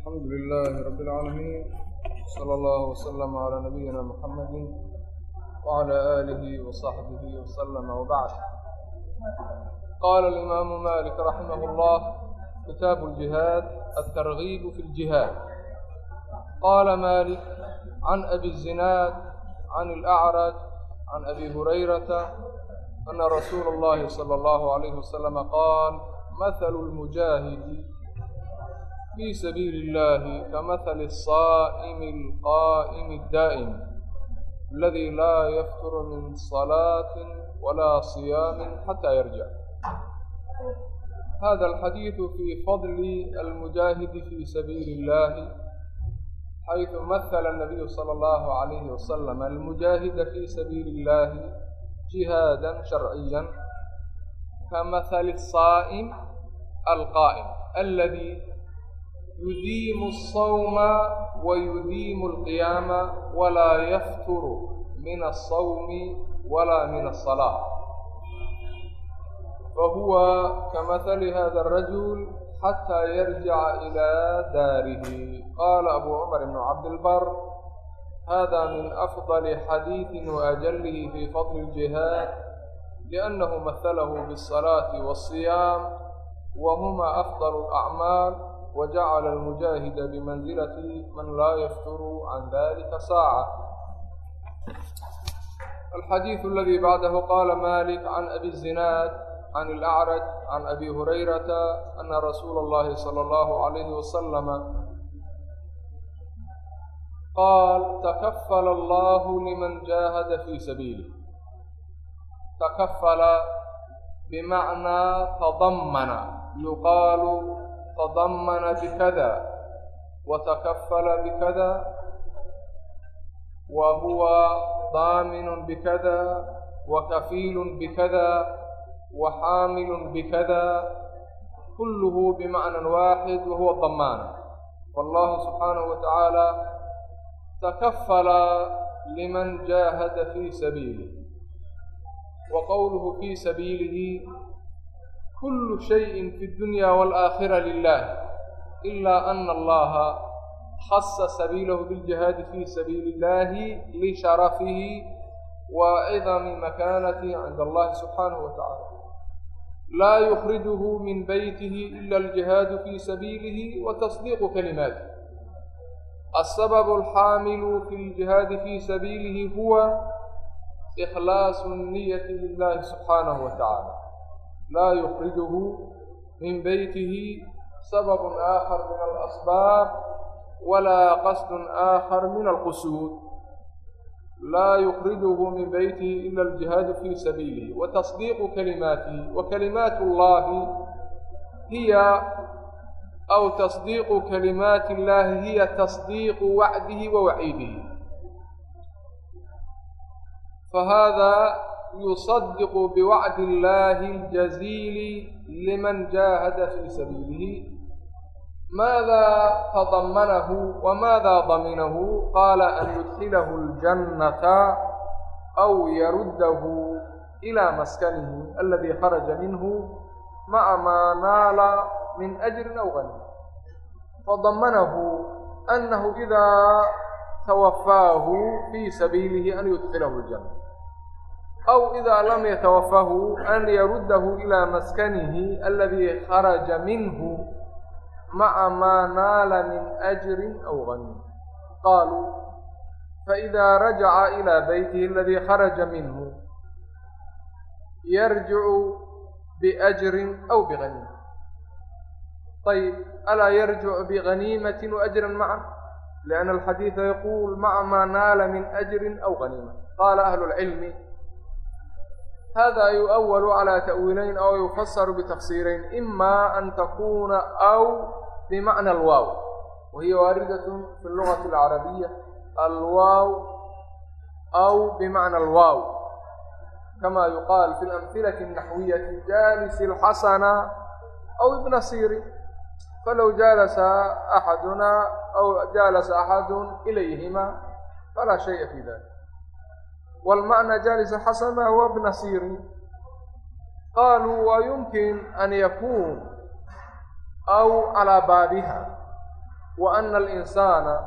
الحمد لله رب العالمين وصلى الlه وsلم عlى نبيinا mحمd وعlى آlه وصaحبه وsلم وbعd قال الإمام مالك رحمه الله كتاب الجهاد الترغيب في الجهاد قال مالك عن أبي الزناد عن الأعرج عن أبي هريرة أن رسول الله صلى الله عليه وسلم قال مثل المجاهد في سبيل الله كمثل الصائم القائم الدائم الذي لا يفتر من صلاة ولا صيام حتى يرجع هذا الحديث في فضل المجاهد في سبيل الله حيث مثل النبي صلى الله عليه وسلم المجاهد في سبيل الله جهادا شرعيا كمثل الصائم القائم الذي yudiimu الصawma wayudiimu اlqiyaama walaa yafturu min الصawmi walaa min الصalaaة fahuwa kamahali hada الrajul xatىa yarjica ilىa daarihi qaala abu cumar ibn cabdilbar hada min afضل xadiiثi waajalihi fii fadli اljihaad liأnnahu mahalahu bالصalaaةi wالصiyaam wahuma afضل اlأcmaal وجعل المجاهد بمنزلة من لا يفتر عن ذلك ساعة الحديث الذي بعده قال مالك عن أبي الزناد عن الأعرج عن أبي هريرة أن رسول الله صلى الله عليه وسلم قال تكفل الله لمن جاهد في سبيله تكفل بمعنى تضمن يقال تضمن بكذا وتكفل بكذا وهو ضامن بكذا وكفيل بكذا وحامل بكذا كله بمعنى واحد وهو الضمان فالله سبحانه وتعالى تكفل لمن جاهد في سبيله kullu shayin fi dunya waalaakhira lilah ilaa ana allaha khasa sabiilahu biljihaadi fi sabiili illahi lisharafihi wa cidami makaanatihi cinda allahi subxaanahu wa tacaala laa yukrijuhu min beytihi ila aljihaadu fi sabiilihi wa tasdiiqu kalimaatih السبب الxاamilu fi الجiهاadi fي sabiilihi huwa إkhlaaص الniyaةi لilahi subxaanaه وa taعaalى النية لله سبحانه وتعالى لا يخرجه من بيته سبب آخر من الأسباب ولا قصد آخر من القصود لا يخرجه من بيته إلا الجهاد في سبيله وتصديق كلماته وكلمات الله هي أو تصديق كلمات الله هي تصديق وعده ووعيده فهذا يصدق بوعد الله الجزيل لمن جاهد في سبيله ماذا تضمنه وماذا ضمنه قال أن يدخله الجنة أو يرده إلى مسكنه الذي خرج منه مع ما نال من أجر أو غني فضمنه أنه إذا توفاه في سبيله أن يدخله الجنة أو إذا لم يتوفه أن يرده إلى مسكنه الذي خرج منه مع ما نال من أجر أو غني قالوا فإذا رجع إلى بيته الذي خرج منه يرجع بأجر أو بغنيمة طيب ألا يرجع بغنيمة وأجرا معا لأن الحديث يقول مع ما نال من أجر أو غنيمة قال أهل hada yuأwl calى ta'wiileyn aw yufasaru bitafsiireyn ima an takuna w bimacna alwaaw wa hiya waaridat fi lugati alcarabiya alwaaw aw bimacna alwaaw kama yuqaal fi lamhilati الnaxwiyati jaalis اlxasana aw ibna siiri falow jaalasa axaduna aw jaalasa axadu ilayhima falaa shaya fi dalik والمعنى جالس حسن هو ابن سيري قالوا ويمكن أن يكون أو على بابها wa ana alinsaana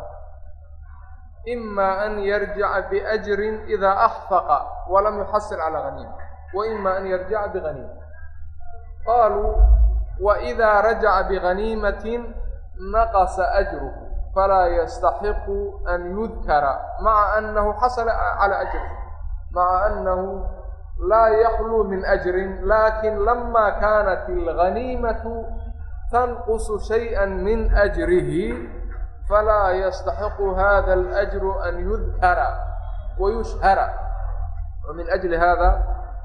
ima an yarjica biajrin idaa akfaqa walam yuxasil calaa haniima wa ima an yarjica bighaniima qaaluu waidaa rajaca bighaniimatin naqasa ajruhu falaa yastaxiqu an yudkara maca annahu xasala calaa ajri maca annahu laa yakluu min ajrin laakin lama kaanat alghaniimatu tanqusu shayئa min ajrihi falaa yastaxiqu hada alأjru an yudhara wayushhara وmin أجli hada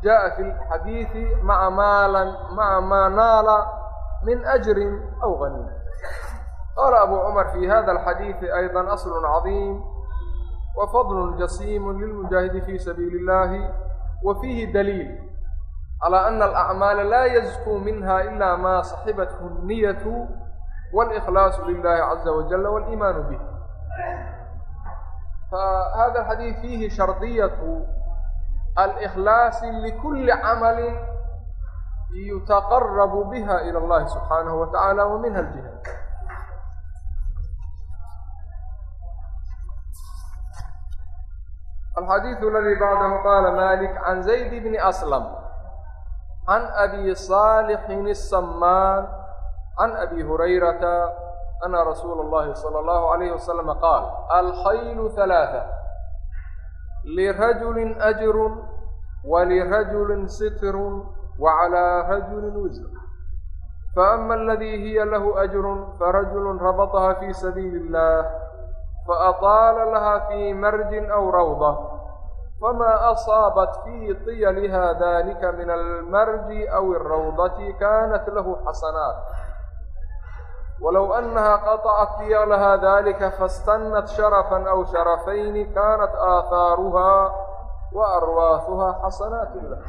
jaءa fi اlxadiiثi maa maca maa naala min أjri aw غaniima qala abu cmar fi hada اlxadiiثi ayضa asl caظiim wfadl jasiim lilmujaahidi fi sabiili اllahi wa fiihi daliil calى ana alacmaala laa yazkuu minha ila ma saxibathu الniyatu wاlإkhlaasu lilahi caza wajala wاliimaanu bih fahada alxadiid fiihi shardiyatu alإkhlaasi likuli camali yutaqarabu biha ilى اllahi subxaanahu wa tacaala الxadيiث اladي bعdh qala malik عan زayd bn أslm عan abi صاlح الsmaan عan abi hurayrata ana rasuula اllahi slى اllahu عalayh waslm qaal alkhayl ثaلaaثة lirajuli أjr walirajuli sitr وعlى rajuli wisr faأma اladي hiya lah أjr farajul rabطha fi sabiili الlah فأطال لها في مرج أو روضة فما أصابت في طيلها ذلك من المرج أو الروضة كانت له حسنات ولو أنها قطعت طيلها ذلك فاستنت شرفا أو شرفين كانت آثارها وأرواثها حسنات له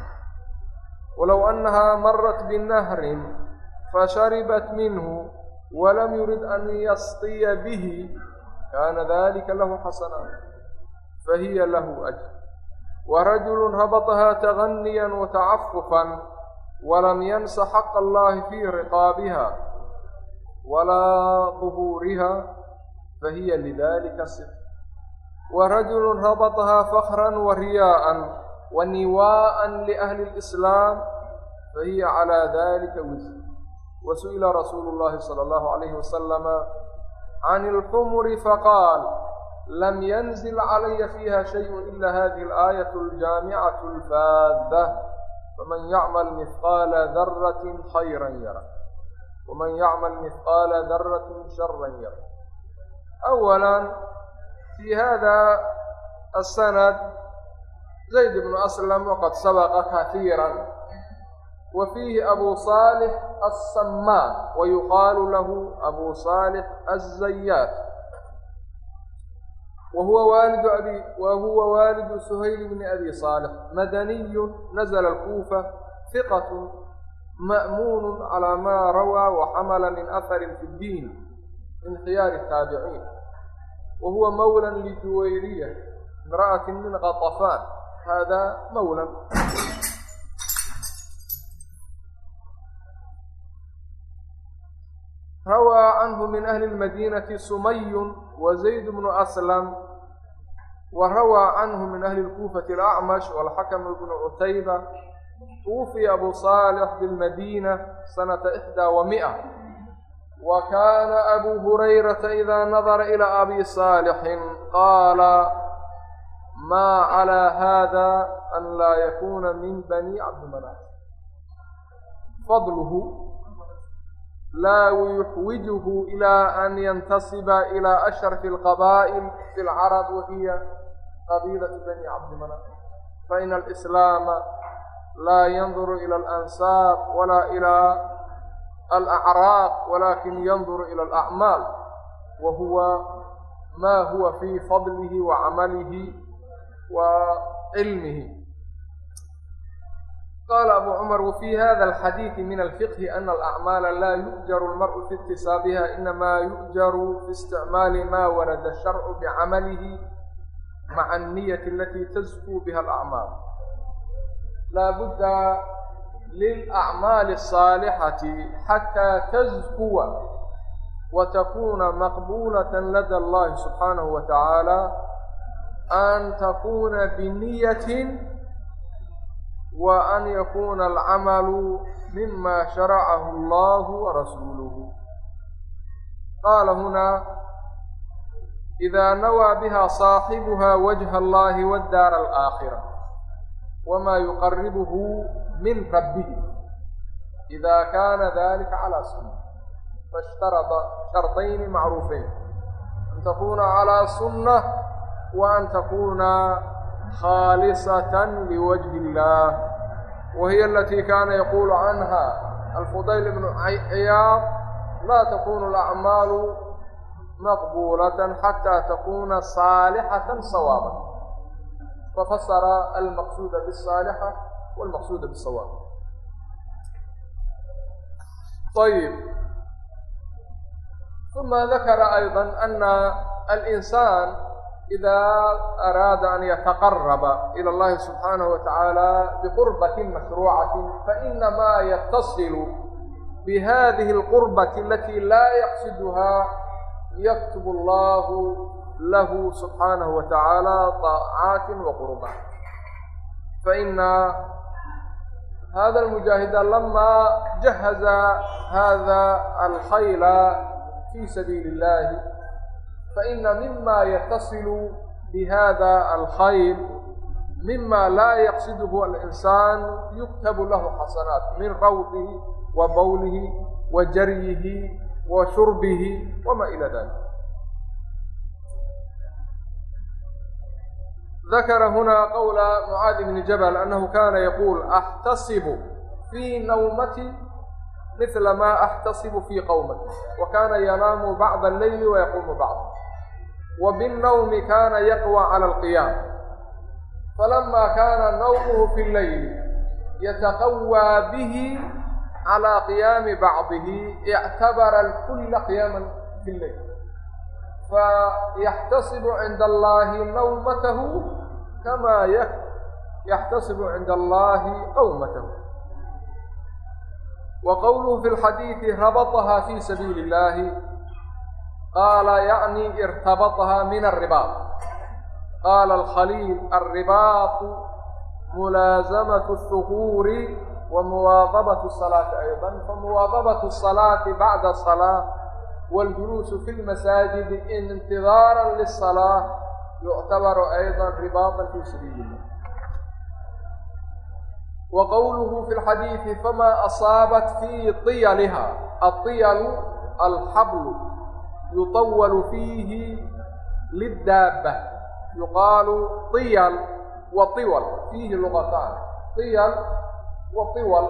ولو أنها مرت بنهر فشربت منه ولم يرد أن يسطي به kaana dalika lahu xasana fahiya lahu ajr warajulu rabatahaa taganiya watacafufan walam yansa xaqa allahi fii riqaabiha walaa duhuuriha fahiya lidalika sif warajulu rabatahaa fakra wariyaءa waniwaءa liأhli اlislaam fahiya calى dalika wisr wasu'ila rasuulu اllahi salى اllahu عalayhi wasalama can اlxumri faqaal lam yanzil calaya fiiha shayءu ila hadihi اlaayaة aljaamicaة اlfaadة faman yacmal mihqaala daraة khayra yara waman yacmal mihqaala daraة shara yara awala fi hada aلsanad zayd bnu aslam waqad sabaqa kahiira wa fiihi abu صaalح الsamaan wayuqaalu lahu abu صaalح الzayaat wahuwa waalidu abi wa huwa waalidu suhayl bni abi صaalح madaniyu nazla اlkuufa hiqat ma'muun calى ma rawaa waxamala min ahari fi اddiin min khiyaari الtaabiciin wa huwa mawla lijuwayriya imra'ati min canhu min ahli lmadiinati sumayun wa zayd bnu aslam wa rawaa canhu min ahli lkuufati alacmash walxakam bnu cutayba tuwufiya abu saalix bilmadiina sanata ixdaa wa mia wa kaana abuu hurayrata idaa nadara ilaa abi saalixin qaala maa calaa haada an laa yakuuna min bani cabdimanaaf fadluhu laa yuxwijuhu ilaa an yantasiba ilaa ashrafi alqabaa'il fi lcarab wahiya qabiilatu bani cabdimanaaf faina alislaama laa yanduru ila alansaab walaa ilaa alacraaq walakin yanduru ila alacmaal wa huwa ma huwa fi fadlihi wa camalihi wa cilmihi qaala abuu cumar wafii hada alxadiidi min alfiqhi ana alacmaala laa yu'jaru almar'u fi iktisaabiha inamaa yu'jaru fi isticmaali maa warada sharcu bicamalihi maca alniyati alatii tazkuu biha alacmaal laabudda lilacmaali asaalixati xataa tazkuwa watakuuna maqbuulata lada allahi subxaanahu wa tacaala an takuuna biniyatin wa an yakuuna alcamalu mima sharacahu allahu warasuuluhu qaala hunaa idaa nawaa biha saaxibuha wajha allahi waddaara alaakhira wamaa yuqaribuhu min rabbihi idaa kaana dalika calaa sunna faishtarada shardayni macruufeyn an takuuna calaa sunna wa an takuuna khاalisة لwجه الlah wahiy اlatي kana yaqul عanha alfudayl بn ciyaad la takun اlأعmaalu maqbulaة xatى takuna صaalixaة sawaaban fafasara almaqsuda bالصaalxa wاlmaqsuda bالsawaab ayb ثuma dakara ayضا ana alinsaan إda araada an yataqaraba ilى اllahi subxaanaه wataعaalى biqurbaةi mashruucaةi fainamaa yatasilu bihadihi اlqurbaةi alati laa yaqsidha yaktub allahu lahu subxaanaه wataعaalى طaacaati waqurba faina hada اlmujaahida lama jahaza hada alkhayla fii sabiili اllahi فإن مما يتصل بهذا الخير مما لا يقصده الإنسان يكتب له حسنات من روضه وبوله وجريه وشربه وما إلى ذلك ذكر هنا قول معاذ بن جبل أنه كان يقول أحتسب في نومتي mila maa axtasibu fii qowmin wa kaana yanaamu bacda alleyli wayaquumu bacda wa binnawmi kaana yaqwa cala alqiyaam falamaa kaana nawmuhu fi lleyli yataqawaa bihi calaa qiyaami bacdihi ictabara lkulla qiyaaman fi lleyl fayaxtasibu cinda allaahi nawmatahu kamaa yaxtasibu cinda allaahi qawmatahu وqwlه في الxadيiثi rabطha fي sabiil الlahi qala yaعnي اrtabطha min الرibاط qala الkhalيil الرibاط mulaaزamaة الshuhur وmuwaaظabaة الصلاaةi أيضا famuwaaظabaة الصلاaةi baعda الصلاة wاljuluuس fi الmasaajid اntiظaarا للصلاة yuعtabaru أيضا ribاطa fي sabiil الlah رباطا في سبيل الله وقوله في الحديث فما أصابت في طيلها الطيل الحبل يطول فيه للدابة يقال طيل وطول فيه لغتان طيل وطول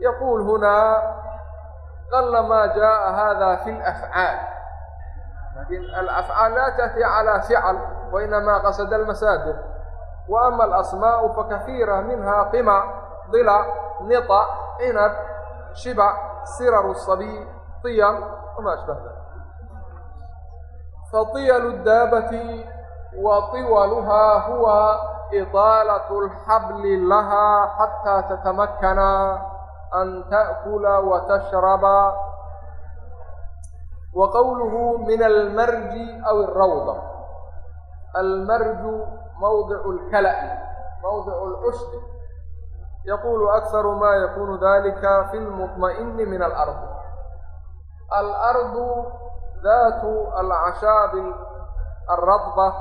يقول هنا قلما جاء هذا في الأفعال لكن الأفعال لا تأتي على فعل وإنما قصد المساجد وأما الأسماء فكثيرة منها قمع ضلع نطع عنب شبع سرر الصبي طيل وما أشبه ذلك فطيل الدابة وطولها هو إطالة الحبل لها حتى تتمكن أن تأكل وتشرب وقوله من المرج أو الروضة المرج موضع الكلأ موضع العشب يقول أكثر ما يكون ذلك في المطمئن من الأرض الأرض ذات الأعشاب الرطبة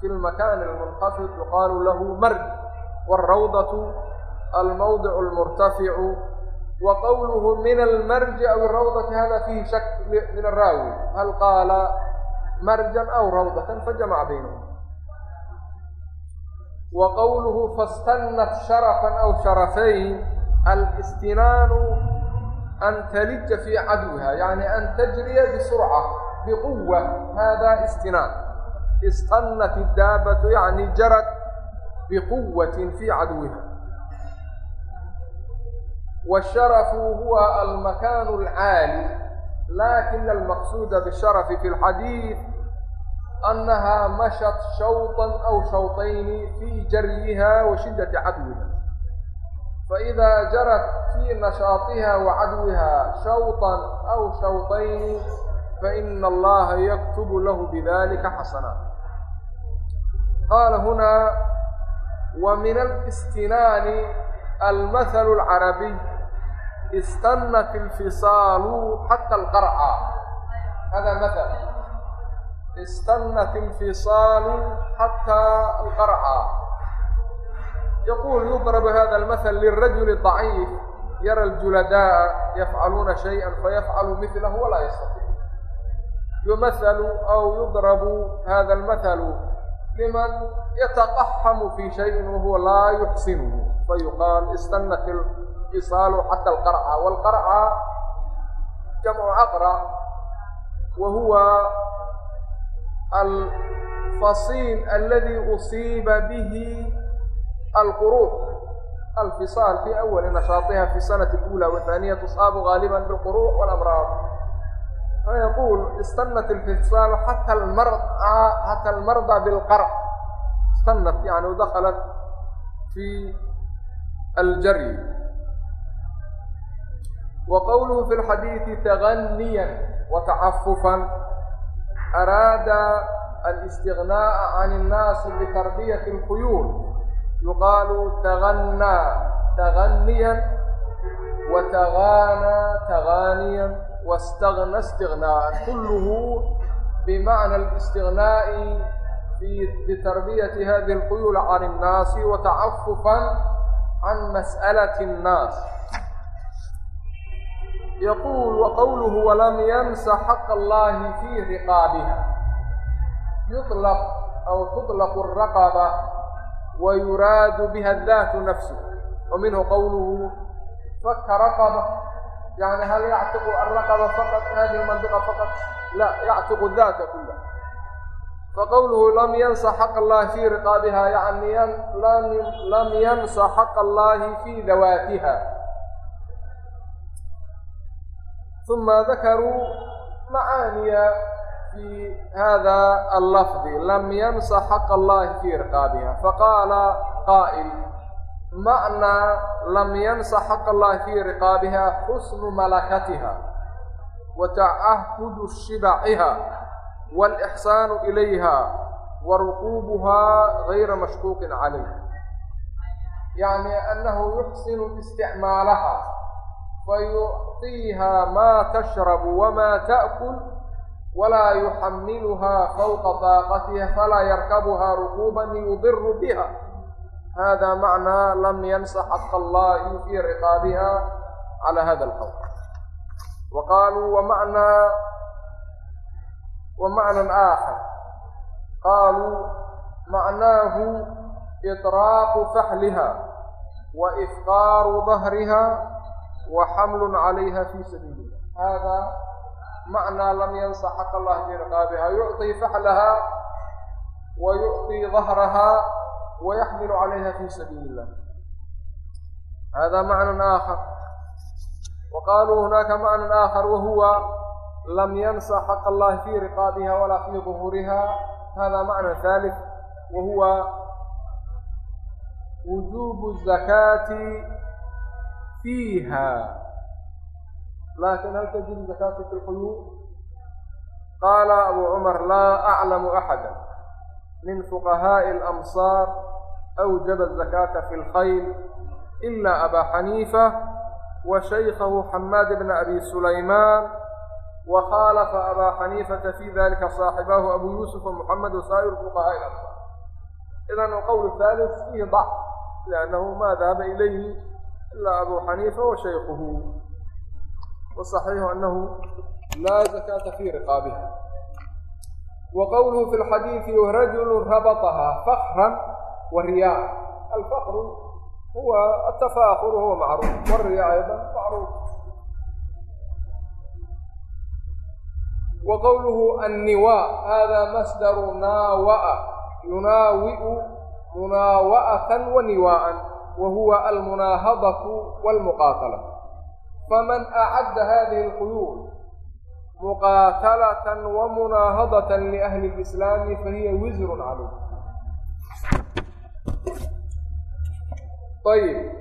في المكان المنخفض يقال له مرج والروضة الموضع المرتفع وقوله من المرج أو الروضة هذا فيه شك من الراوي هل قال مرجا أو روضة فجمع wa qowluhu fastannat sharafan aw sharafayn alstinaanu an talija fii cadwiha yacni an tajriya bisurca biquwa hada istinaan istannat iddaabatu yacni jarad biquwatin fii cadwiha والشرف هو المكان العالي لكن المقصود بالشرف في الحديث أنها مشت شوطا أو شوطين في جريها وشدة عدوها فإذا جرت في نشاطها وعدوها شوطا أو شوطين فإن الله يكتب له بذلك حسنا قال هنا ومن الاستنان المثل العربي استنت الفصال حتى القرعة هذا مثل استنت انفصال حتى القرعى يقول يضرب هذا المثل للرجل الضعيف يرى الجلداء يفعلون شيئا فيفعل مثله ولا يستطيع يمثل أو يضرب هذا المثل لمن يتقحم في شيء وهو لا يحسنه فيقال استنت الانفصال حتى القرعة والقرعة جمع أقرع وهو الفصيل الذي أصيب به القروح الفصال في أول نشاطها في السنة الأولى والثانية تصاب غالبا بالقروح والأمراض فيقول استنت الفصال حتى المرضى حتى المرضى بالقرع استنت يعني ودخلت في araada alistignaa'a can innaasi bitarbiyati اlkhuyuul yuqaalu taganaa taganiyan watagana taganiyan wastagna istignaa'an kulluhu bimacna alistignaa'i bitarbiyati hadihi اlkhuyuul can innaasi watacafufan can mas'alati اnnaas yaquul waqowluhu walam yamsa xaq allahi fii riqaabiha yutlaq aw tutlaqu araqaba wa yuraadu biha daatu nafsu wa minhu qowluhu faka raqaba yani hal yactiqu araqaba faqad hadihi mandiqa faqad la yactiqu daata kula faqowluhu lam yansa xaqa allahi fii riqaabiha yani lam yansa xaqa allahi fii dawaatiha ثuma dakaruu macaaniya fi hada allafdi lam yansa xaqa allahi fii irqaabiha faqaala qaa'il macnaa lam yansa xaqa allahi fii riqaabiha xusnu malakatiha wa tacahudu shibaciha wاlإxsaanu ilayha wa ruquubuhaa gayra mashquuqin calayh yacni annahu yuxsinu isticmaalaha fayucطiiha maa tashrabu wamaa taأkul walaa yuxamiluha fawqa daaqatiha falaa yarkabuha rukuuban yudiru biha hada macnaa lam yansa xaq allahi fii riqaabiha cala hada alqowl wa qaaluu wamacnaa wamacnan aakhar qaaluu macnaahu iطraaqu faxliha wa ifqaaru dahriha وإفقار ظهرها وحمل عليها في سبيل الله هذا معنى لم ينس حق الله في رقابها يعطي فحلها ويعطي ظهرها ويحمل عليها في سبيل الله هذا معنى آخر وقالوا هناك معنى آخر وهو لم ينس حق الله في رقابها ولا في ظهورها هذا معنى ثالث وهو وجوب الزكاة fiiha laakiin halka jiri zakaatu fi lquyuub qaala abu cumar laa aclamu axada min fuqahaa'i alamsaar awjaba azakaata fi lkhayl ila abaa xaniifa wa shaykhahu xamaad bna abi sulaymaan wakhaalafa abaa xaniifata fi dalika saaxibahu abu yuusuf wamuxamed wasaa'iru fuqahaa'i alamsaar idan alqowl haalis fiihi dacf liannahu ma dahaba ilayhi أبو حنيفة وشيخه والصحيح أنه لا زكاة في رقابها وقوله في الحديث رجل ربطها فخرا ورياء الفخر هو التفاخر وهو معروف والرياء أيضا معروف وقوله النواء هذا مصدر ناوأ يناوئ مناوأة ونواء وهو المناهضة والمقاتلة فمن أعد هذه القيود مقاتلة ومناهضة لأهل الإسلام فهي وزر عليه طيب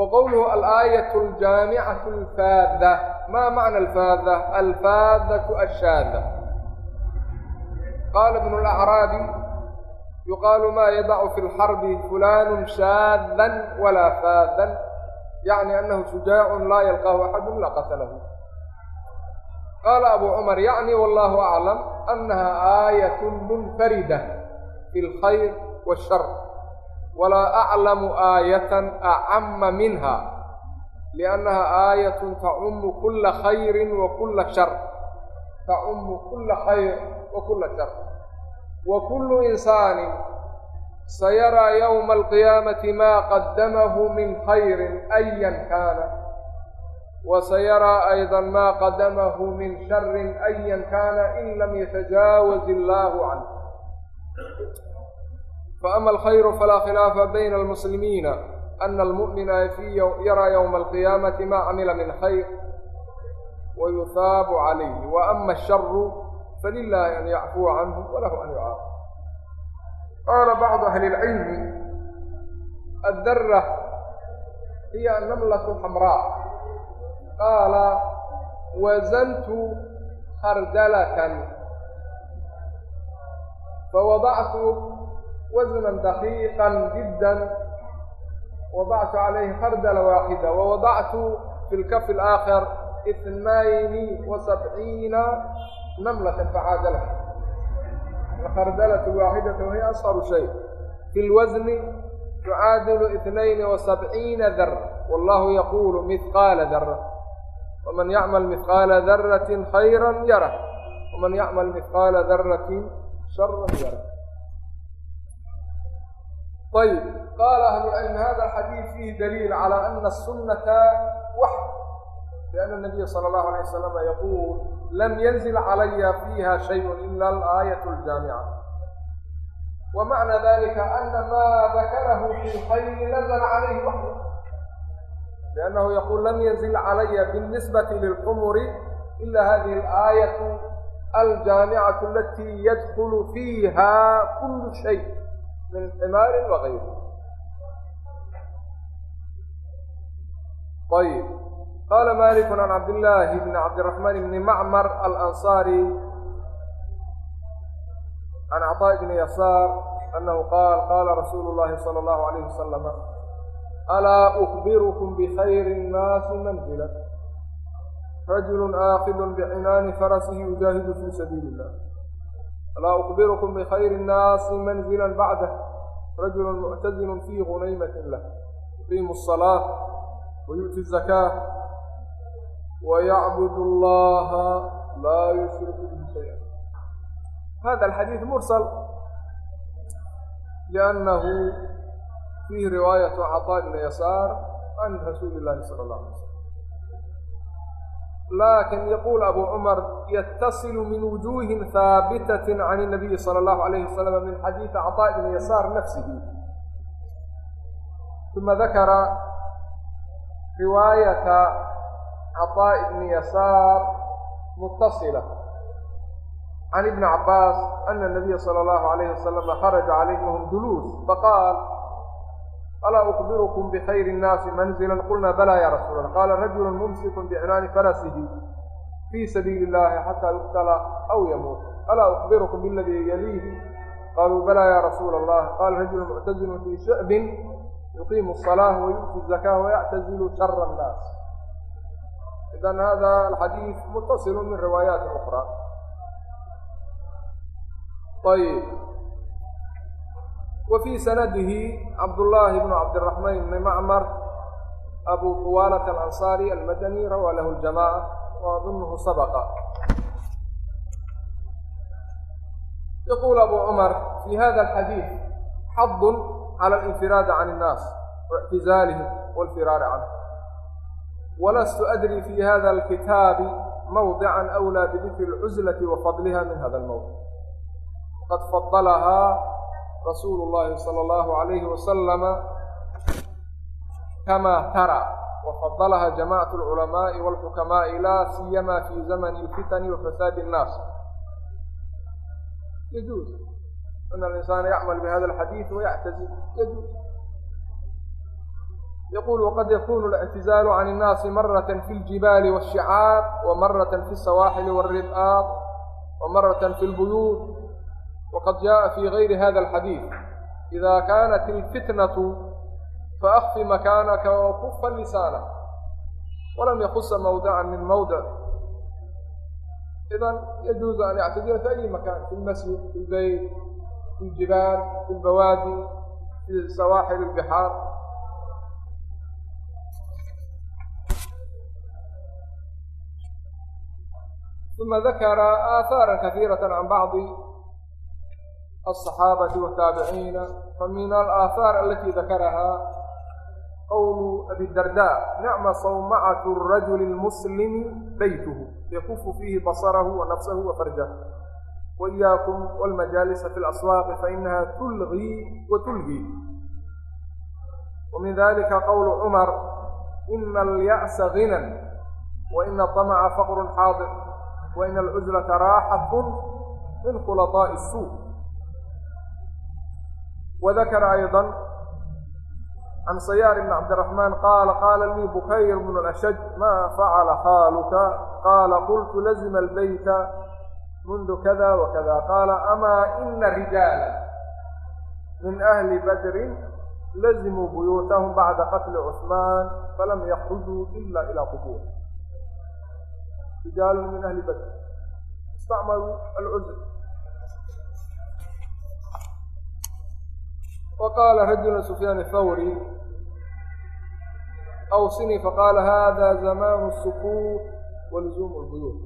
wa qowluhu alaayatu aljaamicatu alfaada ma macna alfaada alfaadatu ashaada qaala ibnu lacraabi yuqaalu ma yadacu fi lxarbi fulanu shaadan walaa faadan yacni anahu shujaacun laa yalqaahu axadu ila qatalahu qaala abu cumar yacni wallahu aclam annaha aayat munfarida fi lkhayr washar walaa aclamu aayatan acama minha liannaha aayatun tacumu kula khayrin wa kula shar tacumu kula khayr wa kula shar wa kullu insaanin sayaraa yowma alqiyaamati maa qadamahu min khayrin ayan kaana وسيرى أيضا ما قدمه من شر أيا كان إن لم يتجاوز الله عنه فأما الخير فلا خلاف بين المسلمين أن المؤمن يرى يوم القيامة ما عمل من خير ويثاب عليه وأما الشر falilaahi an yacfuwa canhum walahu an yucaaqib qaala bacdu ahli اlcilmi addara hiya namlatu xamraa qaala wazantu khardalatan fawadactu wزna daqiiqa jida wadactu calayhi khardala waaxida wawadactu fi اlkafi اlآakhir itnayni وasabciina namlatan facaadala alkhardalatu waaxidatu wahiya asharu shay fi lwasni tucaadilu ithnayni wasabciina dara wallahu yaquulu mihqaala dara ومن يعمل مثقال ذرة خيرا يره ومن يعمل مثقال ذرة شرا يره طيب قال أهل العلم هذا الحديث فيه دليل على أن السنة وحي لأن النبي صلى الله عليه وسلم يقول لم ينزل علي فيها شيء إلا الآية الجامعة ومعنى ذلك أن ما ذكره في الخير نزل عليه وحده لأنه يقول لم ينزل علي بالنسبة للحمر إلا هذه الآية الجامعة التي يدخل فيها كل شيء من حمار وغيره طيب qala maliku can cabdillaahi bni cabdiraxmaan bni macmar alansaari can caطaa bni yasaar annahu qaal qaala rasuulu llaahi sala allahu alayh wasalama alaa ukbirukum bikhayri nnaasi manzila rajulu aakidun bicinaani farasihi yujaahidu fii sabiili illah alaa ukbirukum bikhayri nnaasi manzila bacdah rajulu muctazilun fii gunaymatin lah yuqiimu asalaa wayu'ti zakaa wayacbud اllaha laa yushriku bihi shayئa hada alxadiid mursal liannahu فيه رواية عطاء بن يسار عن رسول الله صلى الله عليه وسلم لكن يقول أبو عمر يتصل من وجوه ثابتة عن النبي صلى الله عليه وسلم من حديث عطاء بن يسار نفسه ثم ذكر رواية caطاء بni yasaar mutasila can ibni cabaas ana الnabiya salى اllahu عalayh waslama kharaja calayhim wahm juluus faqaal alaa ukbirkum bkhayr الnaasi manzila qulna balaa ya rasuul اlah qaala rajulu mumsiku bicnaani farasihi fii sabiili اllahi xataa yuqtala aw yamuut alaa ukbirukum biladii yaliihi qaluu balaa ya rasuula اllah qaala rajulu muctazilun fii shucbin yuqiimu الصalaaha wayu'ti الzakaha wayactazilu shara الnaas idan hada alxadiid mutasilu min riwaayaatin ukra ayib wa fii sanadihi cabdullaahi bnu cabdiraxmaan bni macmar abu tuwaalat alansaari almadani rawaa lahu ljamaaca wa adunuhu sabaqa yaquul abu cumar fi hada alxadiid xadun cala alinfiraadi can innaas waictizaalihim walfiraari canhu walastu adri fii hada alkitaabi mawdican awlaa bidikri lcuslati wa fadliha min hada almowdic qad fadalahaa rasuulu llaahi sala allahu alayhi wasalama kamaa tara wafadalaha jamacatu alculamaai walxukamaa'i laa siyama fii zamani alfitani wa annaas yajuuz ana alinsana yacmal bihada alxadiid wayactazil yajuuz يقول وقد يكون الاعتزال عن الناس مرة في الجبال والشعاب ومرة في السواحل والربآط ومرة في البيوت وقد جاء في غير هذا الحديث إذا كانت الفتنة فأخف مكانك وكف لسانك ولم يخص موضعا من موضع إذا يجوز أن يعتزل في أي مكان في المسجد في البيت في الجبال في البوادي في سواحل البحار ثuma dakara aaثaara kaثiiraة can bacضi الصaxaabati والtaabiciina famin alaaثaar alati dakarahaa qowlu abi darda nicma sawmacatu الrajuli اlmuslimi beytuhu yakufu fiihi basarahu wa nafsahu wa farjah وإyaakum wاlmajaalisa fi اlaswaaqi fainaha tulgii wa tulgii وmin dalika qowlu cmar ina اlyaأsa ginan waina طamca faqr xaadir وإن العزلة راحة من خلطاء السوء وذكر أيضا عن سيار بن عبد الرحمن قال قال لي بكير بن الأشج ما فعل خالك قال قلت لزم البيت منذ كذا وكذا قال أما إن رجالا من أهل بدر لزموا بيوتهم بعد قتل عثمان فلم يخرجوا إلا إلى rijaal min ahli badr. Istacmalu alcuzr wa qaala rajulu sufyaan athawri awsinii faqaala hada zamaanu الsukuut waluzuumu اlbuyuut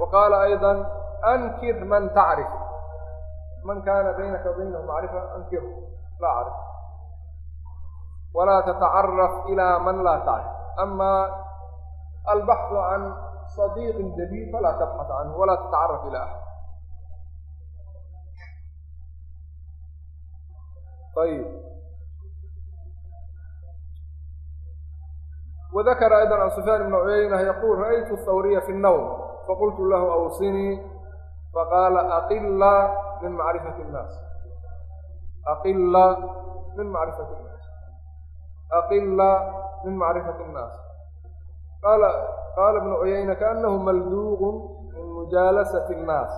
wa qaala ayda ankir man tacrif man kaana baynaka baynahu macrifa ankir la acrif walaa tatacaraf ilaa man laa tacrif ama عن صديق جديد فلا تبحث عنه ولا تتعرف إلى أحد طيب وذكر أيضا عن سفيان بن عيينة يقول رأيت الثورية في النوم فقلت له أوصني فقال أقل من معرفة الناس أقل من معرفة الناس أقل من معرفة الناس قال qaala qaala ibnu cuyayna kaanahu malduuqun min mujaalasati اnnaas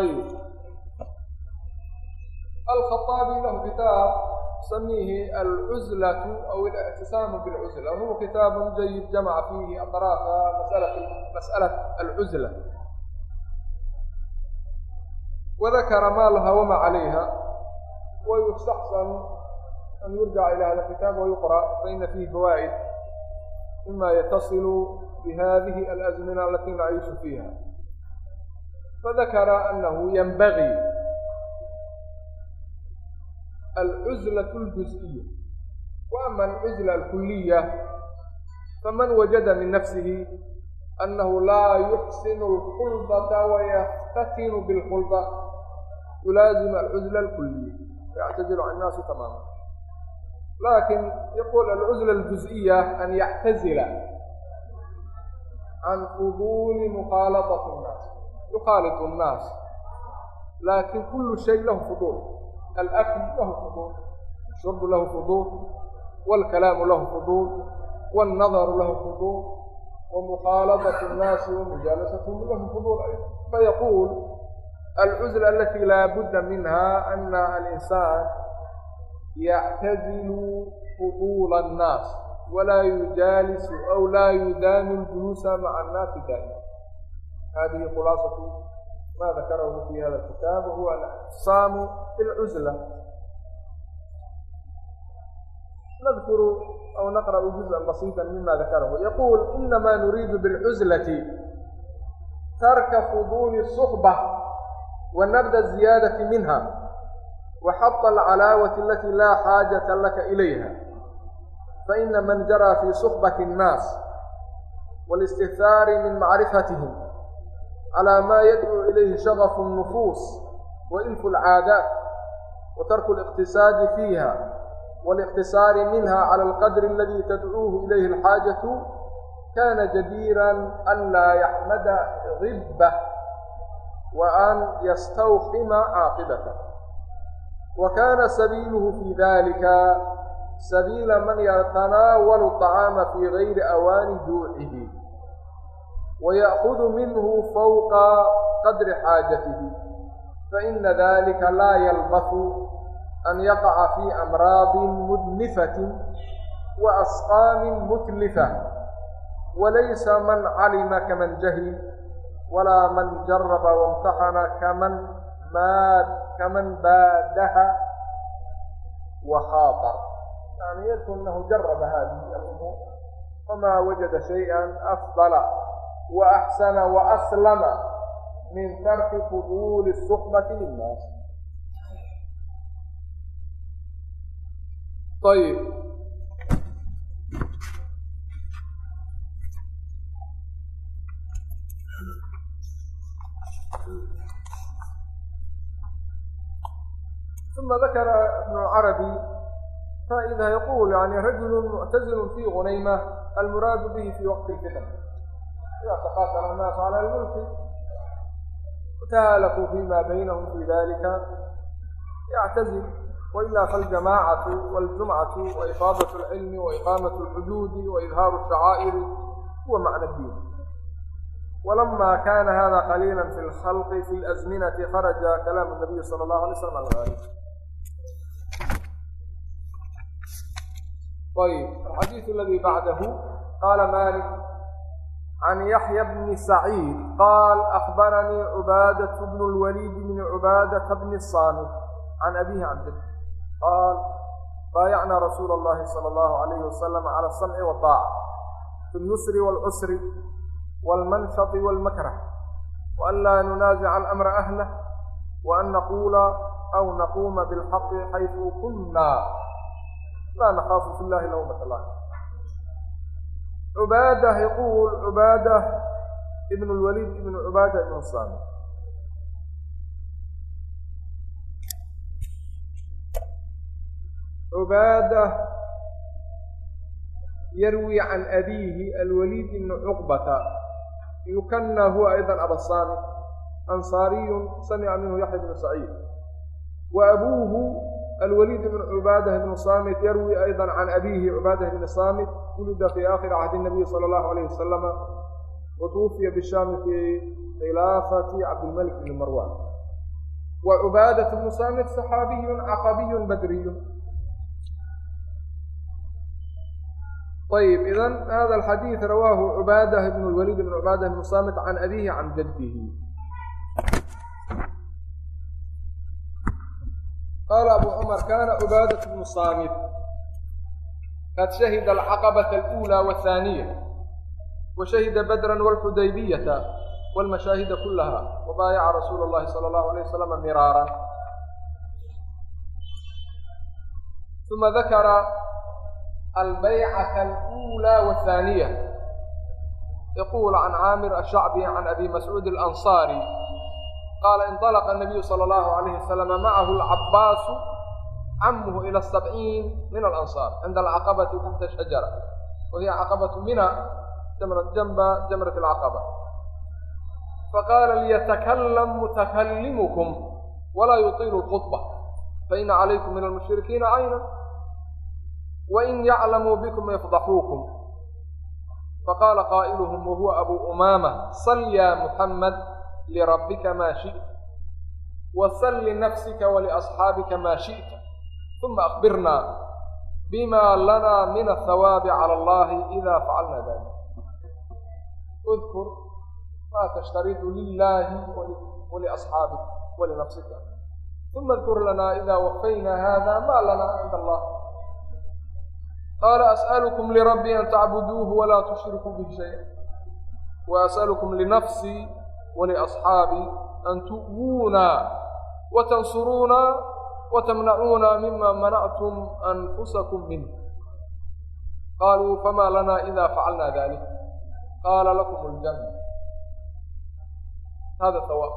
ayb alkhaaabi lahu kitaab yusamiihi alcuzlatu aw اlictisaamu biاlcuzla wahuwa kitaabu jayid jamaca fiihi atraafa mas'alaة alcuzla wadakara maa laha wama calayha ويستحسن أن يرجع إلى هذا الكتاب ويقرأ فإن فيه فوائد مما يتصل بهذه الأزمنة التي نعيش فيها فذكر أنه ينبغي العزلة الجزئية وأما العزلة الكلية فمن وجد من نفسه أنه لا يحسن الخلطة ويفتتن بالخلطة يلازم العزلة الكلية يعتزل عن الناس تماما لكن يقول العزلة الجزئية أن يعتزل عن فضول مخالطة الناس يخالط الناس لكن كل شيء له فضول الأكل له فضول الشرب له فضول والكلام له فضول والنظر له فضول ومخالطة الناس ومجالستهم له فضول أيضا فيقول العزلة التي لا بد منها أن الإنسان يعتزل فضول الناس ولا يجالس أو لا يدان الجلوس مع الناس دائما هذه خلاصة ما ذكره في هذا الكتاب هو الاعتصام بالعزلة نذكر أو نقرأ جزءا بسيطا مما ذكره يقول إنما نريد بالعزلة ترك فضول الصحبة wa nabda ziyaadati minha wa xada alcalaawati alatii laa xaajata laka ilayha faina man jaraa fii suxbati اnnaas wاlاstikhaari min macrifatihim calaa maa yadcuu ilayhi shagafu الnufuus wa ilfu اlcaadaat wa tarku اliqtisaadi fiiha والاqtisaari minha calى اlqadri aladii tadcuuhu ilayhi اlxaajaةu kana jadiiran anlaa yaxmada ribba wa an yastawqima caaqibata wa kaana sabiiluhu fii dalika sabiila man yatanaawalu طacaama fii gayri awaani juucihi ويأخذ منه فوق قدر حاجته فإن ذلك لا يلبث أن يقع في أمراض مدنفة وأسقام متلفة وليس من علم كمن جهل ولا من جرب وامتحن كمن ماد كمن بادها وخاطر يعني يذكر أنه جرب هذه الأمور فما وجد شيئا أفضل وأحسن وأسلم من ترك فضول الصحبة للناس طيب ثم ذكر ابن العربي فإذا يقول يعني رجل معتزل في غنيمة المراد به في وقت الفتن إذا تقاتل الناس على الملك تالفوا فيما بينهم في ذلك يعتزل وإلا فالجماعة والجمعة وإفاضة العلم وإقامة الحدود وإظهار الشعائر هو معنى الدين ولما كان هذا قليلا في الخلق في الأزمنة خرج كلام النبي صلى الله عليه وسلم على الغالب طيب الحديث الذي بعده قال مالك عن يحيى بن سعيد قال أخبرني عبادة بن الوليد من عبادة بن الصامت عن أبيه عبد الله قال بايعنا رسول الله صلى الله عليه وسلم على السمع والطاعة في اليسر والعسر والمنشط والمكره وأن لا ننازع الأمر أهله وأن نقول أو نقوم بالحق حيث كنا لا نخاف في الله لومة الله عبادة يقول عبادة ابن الوليد ابن عبادة ابن الصامت عبادة يروي عن أبيه الوليد بن عقبة يكنى هو أيضا أبا الصامت أنصاري سمع منه يحيى بن سعيد وأبوه الوليد بن عبادة بن صامت يروي أيضا عن أبيه عبادة بن صامت ولد في آخر عهد النبي صلى الله عليه وسلم وتوفي بالشام في خلافة عبد الملك بن مروان وعبادة بن صامت صحابي عقبي بدري طيب إذا هذا الحديث رواه عبادة بن الوليد بن عبادة بن صامت عن أبيه عن جده قال أبو عمر كان عبادة بن صامت قد شهد العقبة الأولى والثانية وشهد بدرا والحديبية والمشاهد كلها وبايع رسول الله صلى الله عليه وسلم مرارا ثم ذكر البيعة الأولى والثانية يقول عن عامر الشعبي عن أبي مسعود الأنصاري قال انطلق النبي صلى الله عليه وسلم معه العباس عمه إلى السبعين من الأنصار عند العقبة تحت شجرة وهي عقبة منى جنب جمرة العقبة فقال ليتكلم متكلمكم ولا يطيل الخطبة فإن عليكم من المشركين عينا وإن يعلموا بكم يفضحوكم فقال قائلهم وهو أبو أمامة صل يا محمد لربك ما شئت وسل لنفسك ولأصحابك ما شئت ثم أخبرنا بما لنا من الثواب على الله إذا فعلنا ذلك اذكر ما تشترط لله ولأصحابك ولنفسك ثم اذكر لنا إذا وفينا هذا ما لنا عند الله قال أسألكم لربي أن تعبدوه ولا تشركوا به شيئا وأسألكم لنفسي ولأصحابي أن تؤوونا وتنصرونا وتمنعونا مما منعتم أنفسكم منه قالوا فما لنا إذا فعلنا ذلك قال لكم الجنة هذا ثواب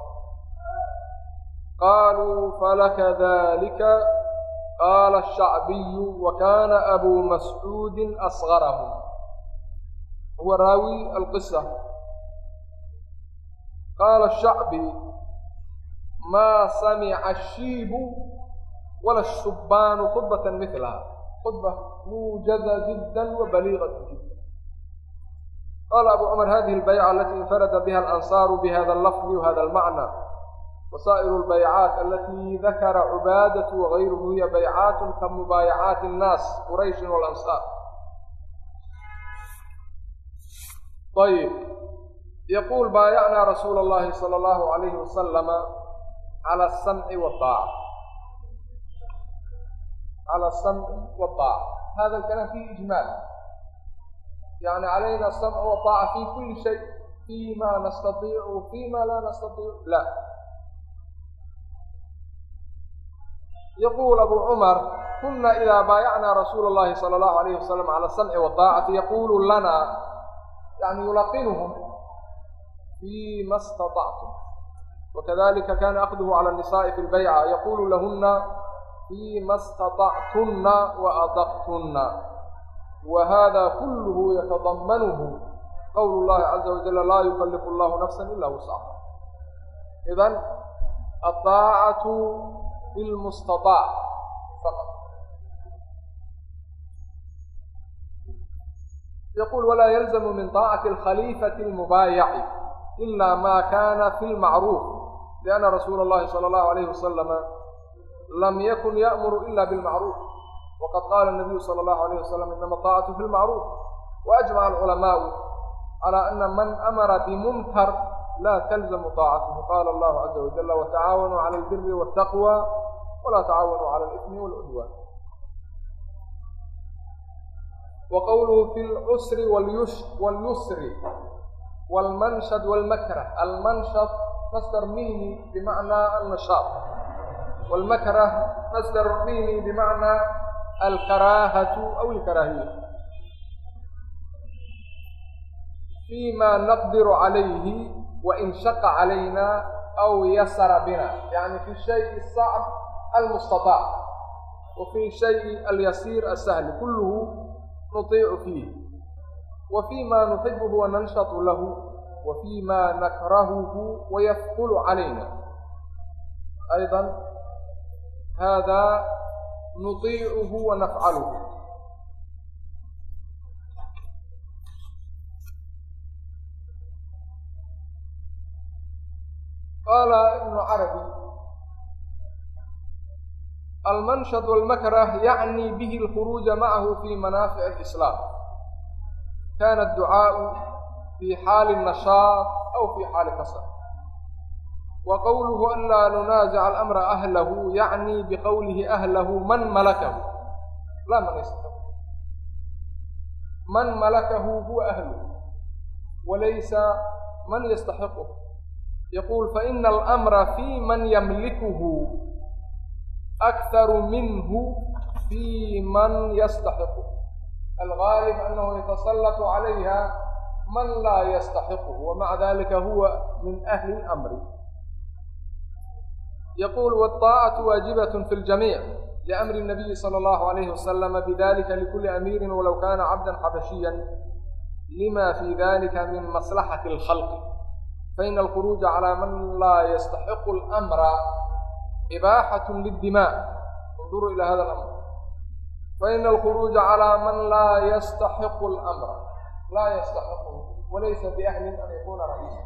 قالوا فلك ذلك قال الشعبي وكان أبو مسعود أصغرهم هو راوي القصة قال الشعبي maa samica ashiibu wala الshubbaanu khudbata milaha khudba muujaza jidda wabaliiqat jidda qaala abu cumar hadihi اlbayca alati infarada biha alansaaru bihada اlafdi whada اlmacna وsائر البycاaت اltي ذakra cbاadة وغayruhu hiy bycاaت kamubاayacaaت الناaس qurayشhi والأنصاar ayb yquل baayacnaa rasuul الlahi slى الlaه عalyه وsلم عlى السمع والطاaعة عlى السمع والطاaعة hada الكلام فيه إجmاal yعnي عlayna السمع والطاaعة في kuli شhayء فيma نstaطيiع وفيma la نstaطيiع la yaquul abu cumar kuna ida baayacnaa rasuula اllahi salى اllahu عalayhi wasalam calى الsamci wالطaacati yaqulu lana yani yulaqinuhum fima اstaطactum wakadalika kana akduhu calى الnisaءi fi اlbayca yaqulu lahuna fima اstaطactuna waadaqtuna whada kulh yatadamanuhu qwl اllahi caza wajala laa yukalifu اllahu nafsa ila wuscaha idan aطaacatu bilmustaaac yqul wlaa ylzmu min طaacati اkhaliifati اlmubaayaci ila ma kana fi lmacruuf lianna rasuula اllahi salى اllahu alayh wasalama lam yakun yaamuru ila bilmacruuf waqad qaala اnabiyu salى اllahu alayh wasalam inama طaacatu fi lmacruuf waajmaca alculamaau calى ana man amara bimunkar laa talzamu طaacatuhu qaala allahu caza wajala watacaawanuu cala albiri wاtaqwa walaa tacaawanuu cala alifmi wاlcudwan wa qowluhu fi lcusri walyusri wاlmanshad wاlmakrah almanshad masdar mini bimacnaa annashaaq wاlmakrah masdar mini bimacnaa alkaraahatu aw ilkaraahiya fima naqdiru calayhi wain shaqa calayna aw yasara bina yani fi shayi sacb almustaطaac wa fi shayi alyasiir asahli kulluhu nutiicu fiih wa fima nuxibuhu wananshatu lahu wa fima nakrahuhu wayafqulu calayna ayضa hada nutiicuhu wa qaala ibnu carabi almanshad walmakrah yacni bihi alkhuruuja macahu fi manaafic alislaam kana adducaau fi xaali nashaaq aw fi xaali kasr wa qowluhu an laa nunaasica alamra ahlahu yacni biqowlihi ahlahu man malakahu. Laa man yastaxiq man malakahu huwa ahluhu walaysa man yastaxiquh yaquul faina alamra fii man yamlikuhu akharu minhu fii man yastaxiqu algaalib anahu yatasalatu calayha man laa yastaxiquhu wamaca dalika huwa min ahli اlamri yaquul wاطaacatu waajibaة fi ljamiic liamri الnabiyi salى اllahu alayhi wasalama bidalika likuli amiirin walow kana cabda xabashiya lima fii dalika min maslaxati اlkhalq faina alkhuruuja calى man laa yastaxiqu اlamra ibaaxaة lidimاء اnduruu ilى hada اlamr faina alkhuruuja calى man laa yastaxiqu اlamra laa yastaxiqu walaysa biahli an yakuna ra'iisa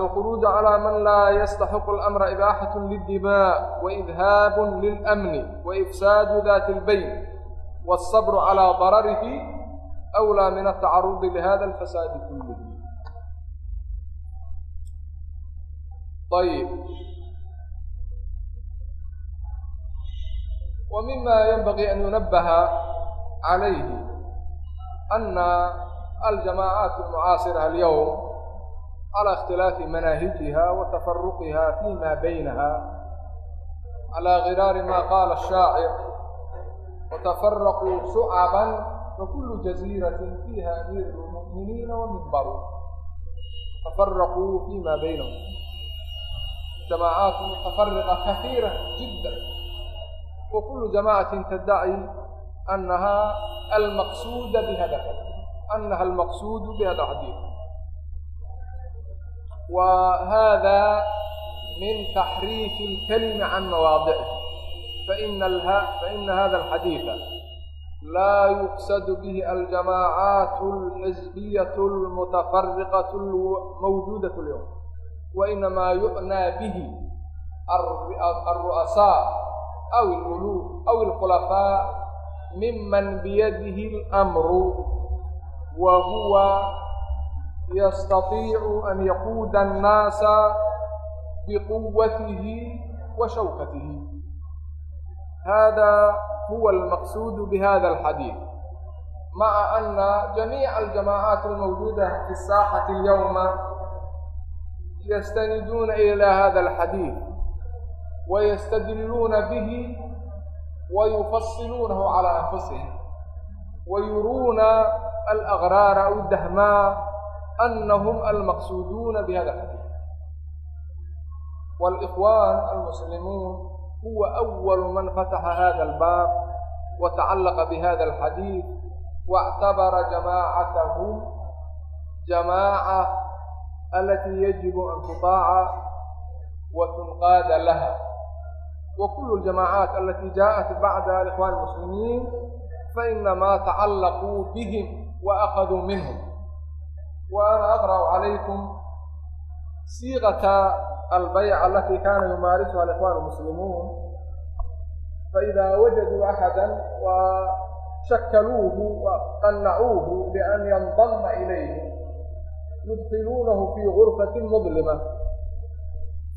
alkhuruuj calى man laa yastaxiqu اlamra ibaaxaة lidimاء waidhaab lilamni waifsaadu dati اlbayn wالصabr calى dararihi أwlى min atacarudi lihada اlfasaadi kulih ayib wa mima yanbagii an yunabbaha calayhi ana aljamaacaat almucaasira alyowm calى اkhtilaafi manaahijiha wa tafaruqiha fima baynaha calى khiraari ma qaala الshaacir watafaraquu shucaban fakulu jaziiratin fiiha amiiru lmu'miniina wa minbaru tafaraquu fima baynahum جماعات متفرقة كثيرة جدا وكل جماعة تدعي أنها المقصود بهذا أنها المقصود بهذا الحديث وهذا من تحريف الكلمة عن مواضعه فإن, اله... فإن هذا الحديث لا يقصد به الجماعات الحزبية المتفرقة الموجودة اليوم اlyowm wainamaa yu'naa bihi alru'asaa aw اlmuluuk aw اlkhulafaa miman biyadihi اlamru wa huwa yastatiicu an yaquuda annaasa biquwatihi wa shawkatihi hada huwa almaqsuudu bihada alxadiid maca ana jamiica aljamaacaat almawjuuda fi saaxati alyawma yastaniduuna ila hada alxadiid wayastadiluuna bihi wayufasiluunahu calى anfusihim wayuruuna alagraara aw dahmaa anahum almaqsuuduuna bihada alxadiid wاlإkhwaan almuslimuun huwa أول man fataxa hada albaab watacallaqa bihada alxadiid واctabara jamaacatahum jamaaca التي يجب أن تطاع وتنقاد لها وكل الجماعات التي جاءت بعد الإخوان المسلمين فإنما تعلقوا بهم وأخذوا منهم وأنا أقرأ عليكم صيغة البيعة التي كان يمارسها الإخوان المسلمون فإذا وجدوا أحدا وشكلوه وقنعوه بأن ينضم إليهم yudkiluunahu fii gurfatin mudlima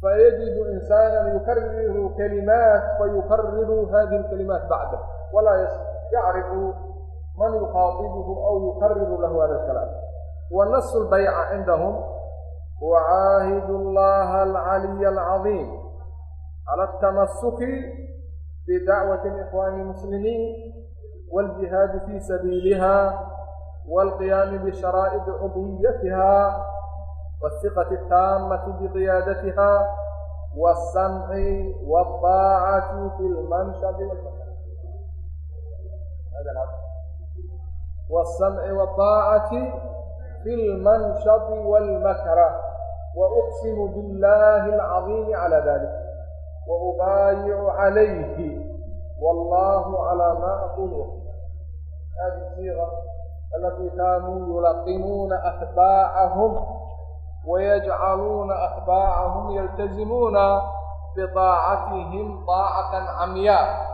fayajidu insaanan yukariru kalimaat fayukariru hadihi lkalimaat bacda walaa yacrifu man yuqaatibuhu aw yukariru lahu hada kalaam wa nasu lbayca cindahum wcaahidu allaha alcaliy alcadiim cala atamasuki bidacwati ixwaani lmuslimiin waljihaadi fii sabiiliha والقيام بشرائط عضويتها والثقة التامة بقيادتها والسمع والطاعة في المنشد والمكان والسمع والطاعة في المنشط والمكره وأقسم بالله العظيم على ذلك وأبايع عليه والله على ما أقوله هذه صيغة الصيغة التي كانوا يلقنون أتباعهم ويجعلون أتباعهم يلتزمون بطاعتهم طاعة عمياء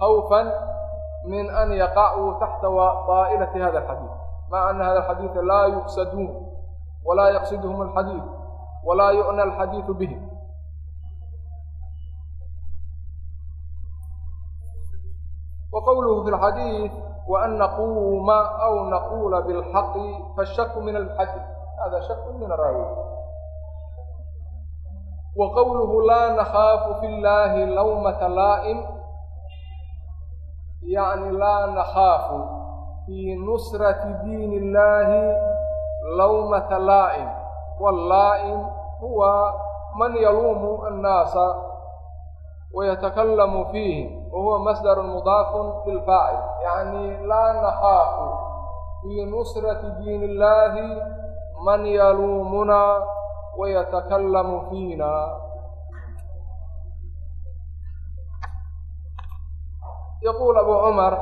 خوفا من أن يقعوا تحت طائلة هذا الحديث مع أن هذا الحديث لا يقصدون ولا يقصدهم الحديث ولا يؤنى الحديث بهم وقوله في الحديث وأن نقوم أو نقول بالحق فالشك من الحديث هذا شك من الراوي وقوله لا نخاف في الله لومة لائم يعني لا نخاف في نصرة دين الله lawmata laa'im wallaa'im huwa man yaluumu annaasa wayatakallamu fiihim wahuwa masdarun mudaafun lilfaacil yacni laa nakhaafu fii nusrati diin illaahi man yaluumunaa wayatakallamu fiina yaquul abu cumar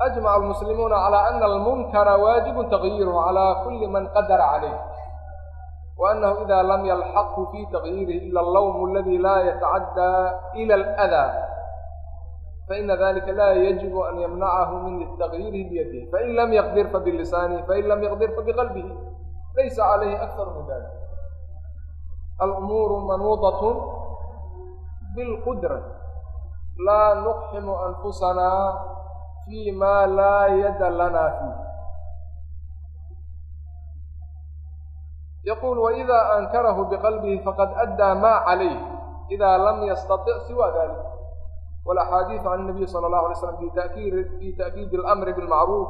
أجمع المسلمون على أن المنكر واجب تغييره على كل من قدر عليه وأنه إذا لم يلحقه في تغييره إلا اللوم الذي لا يتعدى إلى الأذى فإن ذلك لا يجب أن يمنعه من تغييره بيده فإن لم يقدر فبلسانه فإن لم يقدر فبقلبه ليس عليه أكثر من ذلك الأمور منوطة بالقدرة لا نقحم أنفسنا fii maa laa yada lanaa fiih yaquul waidaa ankarahu biqalbihi faqad addaa maa calayh idaa lam yastatic siwa dalik واأxاadiiث can النabiy slى الlه عlay sسلم fii تأkiid الأmri bالmacruuf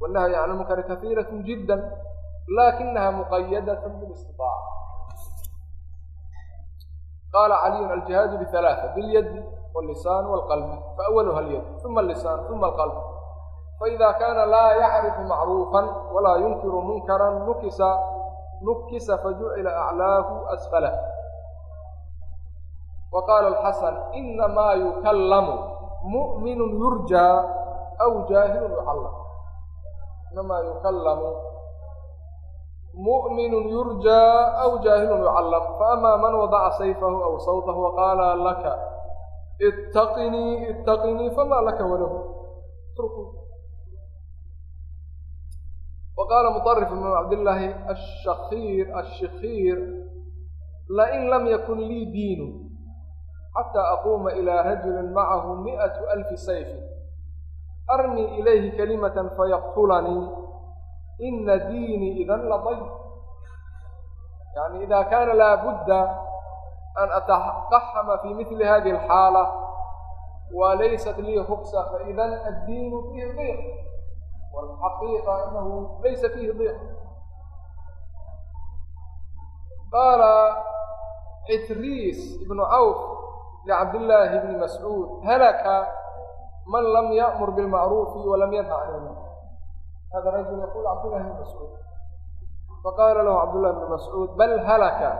والnahyi can اlmunkari kaثiiraة jidا lakinaha muqayadaة bاlistiطاac qaala caliy aljihaadu bثaلaaثة bاlydi والlisaan واlqalbi faأwlha اlyad ثuma الlisaan ثuma اlqalb faإida kana laa yacrifu macruufa walaa yunkiru munkarا nukisa nukisa fajucila أعlaahu asfla wa qaala alxasan inamaa yukallamu mu'minu yurjaa aw jaahilun yucallam inamaa yukallamu mu'minu yurjaa aw jaahilun yucallam faama man wadaca sayfahu aw sawtahu waqaala laka ittaqinii ittaqinii famaa laka walahu وqاla مطرف بن cabdاللaahi الشhakيr الشhikيr lain lam ykun lii diin xatى aquma إilى rajuli macahu miئaة أlfi sayf armii ilayhi kalimaة fayqtulanii ina diinii idan laضayf yani ida kana laabudda an ataqaxama fi mili hadihi الxaalة walaysat lii ruksa faإida addiin fiihi ضيq والحقيقة أنه ليس فيه ضيق قال عتريس بن عوف licabdillaahi bni mascuud halaka man lam ya'mur bilmacruufi walam yanha can ilmunkar hada rajul yaquul cabdullahi bni mascuud faqaala lahu cabdullahi bni mascuud bal halaka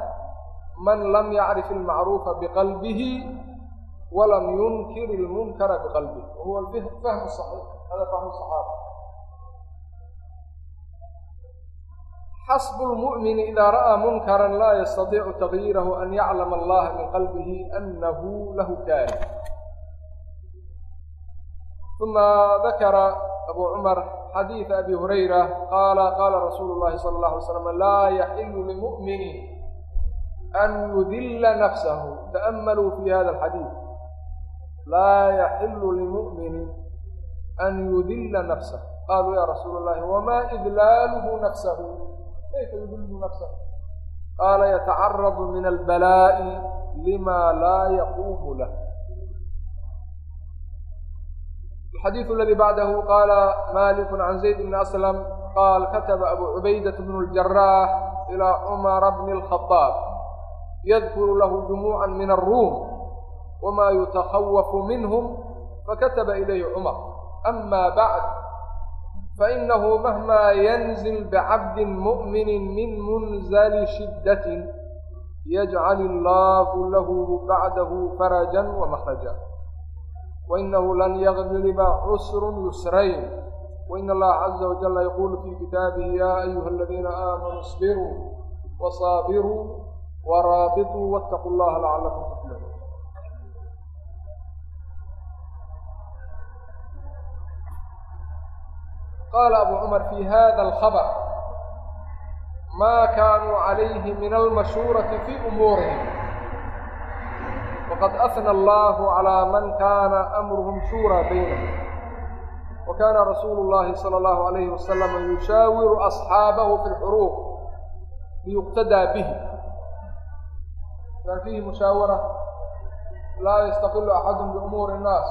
man lam yacrif almacruufa biqalbihi walam yunkir ilmunkara biqalbihi wahuwa fahm saxiix hada fahmu saxaaba xasbu lmu'mini idaa ra'aa munkaran laa yastadiicu tagyiirahu an yaclama allaha min qalbihi anahu lahu kaari uma dakara abu cumar xadiida abi hurayra qaala qaala rasuulu llahi sala allah alay slam laa yaxilu limu'mini an yudilla nafsahu ta'ammaluu fi hada alxadiid laa yaxilu limu'mini an yudilla nafsah qaaluu ya rasuula allahi wama idlaaluhu nafsahu kayfa yudillu nafsah qaala yatacaradu min albalaa'i lima laa yaquumu lah الxadiiث اladي bacdahu qaala malik can zayd bn aslam qaal kataba abu cubaydaة bn اljarax ilى cumara bn الkhaطaab yadkuru lahu jumuuca min الruum wma yutakhawafu minhm fakataba ilayhi cumar ama bacd fainahu mahma yanzil bicabdin mu'mini min munzali shiddatin yajcal illaahu lahu bacdahu farajan wamakhraja wainahu lan yagliba cusrun yusrayn wain allaha caza wajala yaquulu fi kitaabihi ya ayuha aladiina aamanuu اصbiruu wasaabiruu waraabituu waاtaquu llaha lacalakum tuflixuun qaala abu cumar fi hada alkhabr ma kaanuu calayhi min almashhuurati fi umuurihim waqad ahna allahu calaa man kana amruhum shuuraa baynahum wa kana rasuulu llahi sala allahu alayhi wasalam yushaawiru asxaabahu fi lxuruub liyuqtadaa bihi kan fiihi mushaawara laa yastaqilu axadu biumuuri innaas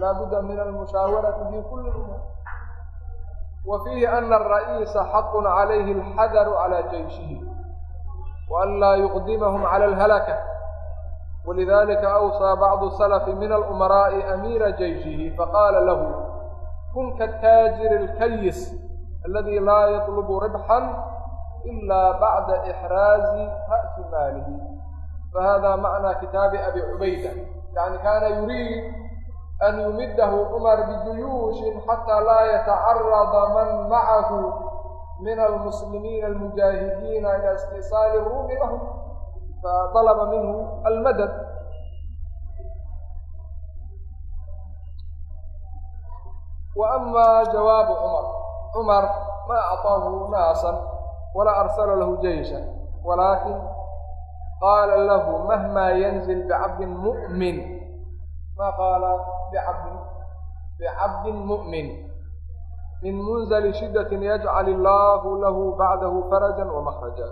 laa budda min almushaawarati fi kuli umuur وفيه أن الرئيس حق عليه الحذر على جيشه وأن لا يقدمهم على الهلكة ولذلك أوصى بعض السلف من الأمراء أمير جيشه فقال له كن كالتاجر الكيس الذي لا يطلب ربحا إلا بعد إحراز رأس ماله فهذا معنى كتاب أبي عبيدة يعني كان يريد an yumidahu cumar bijuyuushin xataa laa yatacarada man macahu min almuslimiina almujaahidiina ila istisaali ruumi lahum fadalaba minhu almadad wa ama jawaabu cumar cumar ma acطaahu naasan walaa arsala lahu jeyshan walaakin qaala lahu mahma yanzil bicabdin mu'min ma qaala bicabdin mu'min min munzali shiddatin yajcal illaahu lahu bacdahu farajan wamakhraja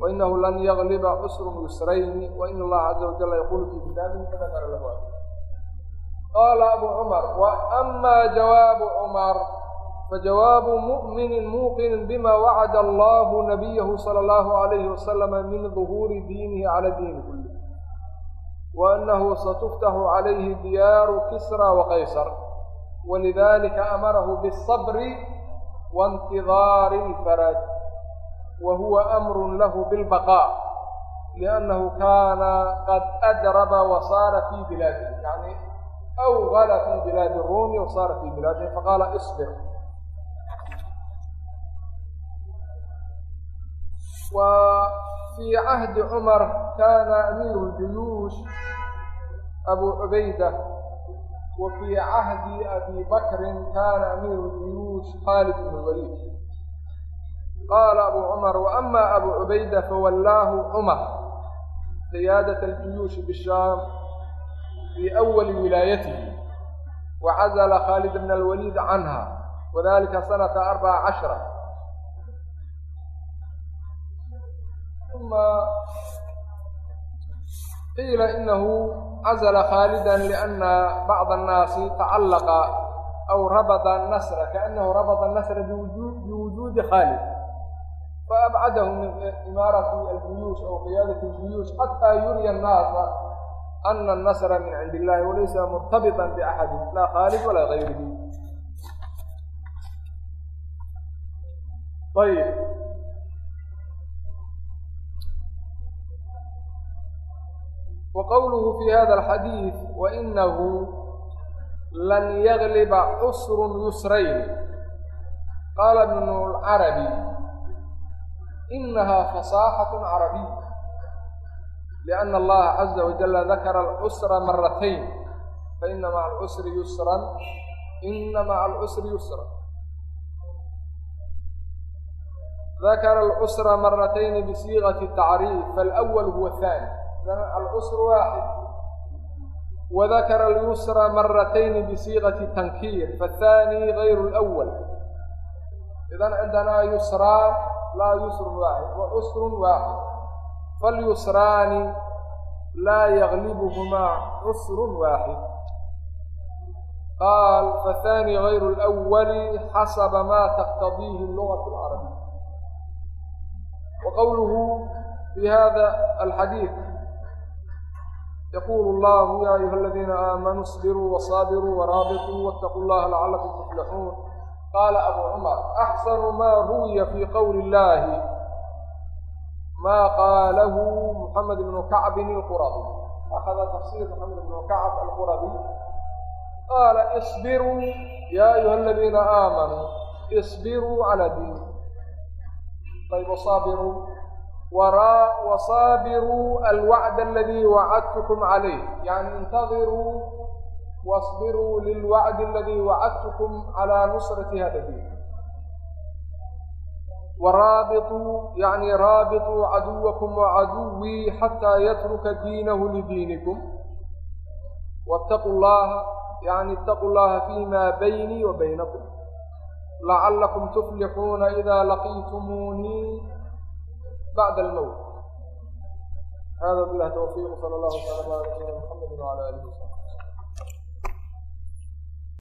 wainahu lan yagliba cusrun yusrayni wain allaha caza wajala yaqulu fi kitaabihi fadakara lahu qaala abu cumar wa ama jawaabu cumar fajawaabu mu'minin muuqinin bima wacada allahu nabiyahu sala allahu alayhi wasalama min duhuuri diinihi cala diini kulli وأنه ستفتح عليه ديار كسرى وقيصر ولذلك أمره بالصبر وانتظار الفرج وهو أمر له بالبقاء لأنه كان قد أدرب وصار في بلاده يعني أوغل في بلاد الروم وصار في بلاده فقال اصبر وفي عهد عمر كان أمير الجيوش cumar kaana amiiru ljuyuush abu cubayda wa fii cahdi abi bakrin kaana amiiru ljuyuush khaalid bn lwaliid qaala abu cumar waama abu cubayda fawallaahu cumar qiyaadat aljuyuushi bishaam fii awali wilaayatihi wacazala khaalid bn alwaliid canha wadalika sanata arbaca cashra uma qiila inahu cazla khaalida liana bacda annaasi tacallaqa aw rabada nasra kaanahu rabada nasra biwujuudi khaalid faabcadahu min imaarati aljuyuush aw qiyaadati aljuyuush xataa yuriya annaasa ana annasra min cindi illahi walaysa murtabiطa biaxadi laa khaalid walaa gayrihi ayb وqwlه في hda الxadيiث وإnah lan yغلba cusr yusrayn qala بن الcربي إnaha فصاxة cرaبية لأن الlaha عزa وجل ذakra الcسر mرتين faإna mع الcسر يسرا إna mع الcسر يسرا ذakra الcسر mرتين بصيغة التعريف فالأول هو الثاني alcusr waaxid wadakara alyusra maratayni bisiiqati tankiir fathani gayru lwal idan cindanaa yusraan laa yusrun waaxid wa cusrun waaxid falyusraani laa yaglibuhumaa cusrun waaxid qaal fathani gayru lwali xasaba ma taqtadiihi lugat lcarabiya wa fi hada alxadiid yqul اllah ya ayuha اladiina aamanuu اصbiruu wصaabiruu wraabiطuu wاtaquu اllaha lacalakum tuflixuun qaala abu cumar axsanu ma ruwiya fii qowli اllahi ma qaalahu muxamed ibnu kacbin اlqurabi akhada tafsir muxamed ibnu kacb alqurabi qaala iصbiruu ya ayuha اladiina aamanuu iصbiruu calى diin ayb saabiruu وصابروا الوعد الذي وعدتكم عليه يعني انتظروا واصبروا للوعد الذي وعدتكم على نصرة هذا الدين ورابطوا يعني رابطوا عدوكم وعدوي حتى يترك دينه لدينكم واتقوا الله يعني اتقوا الله فيما بيني وبينكم لعلكم تفلحون إذا لقيتموني laqiitumuunii bacd almowt hada bilah tawfiiq sala allahu taala ala nabiyina mxamedi wala alihi wasaxbi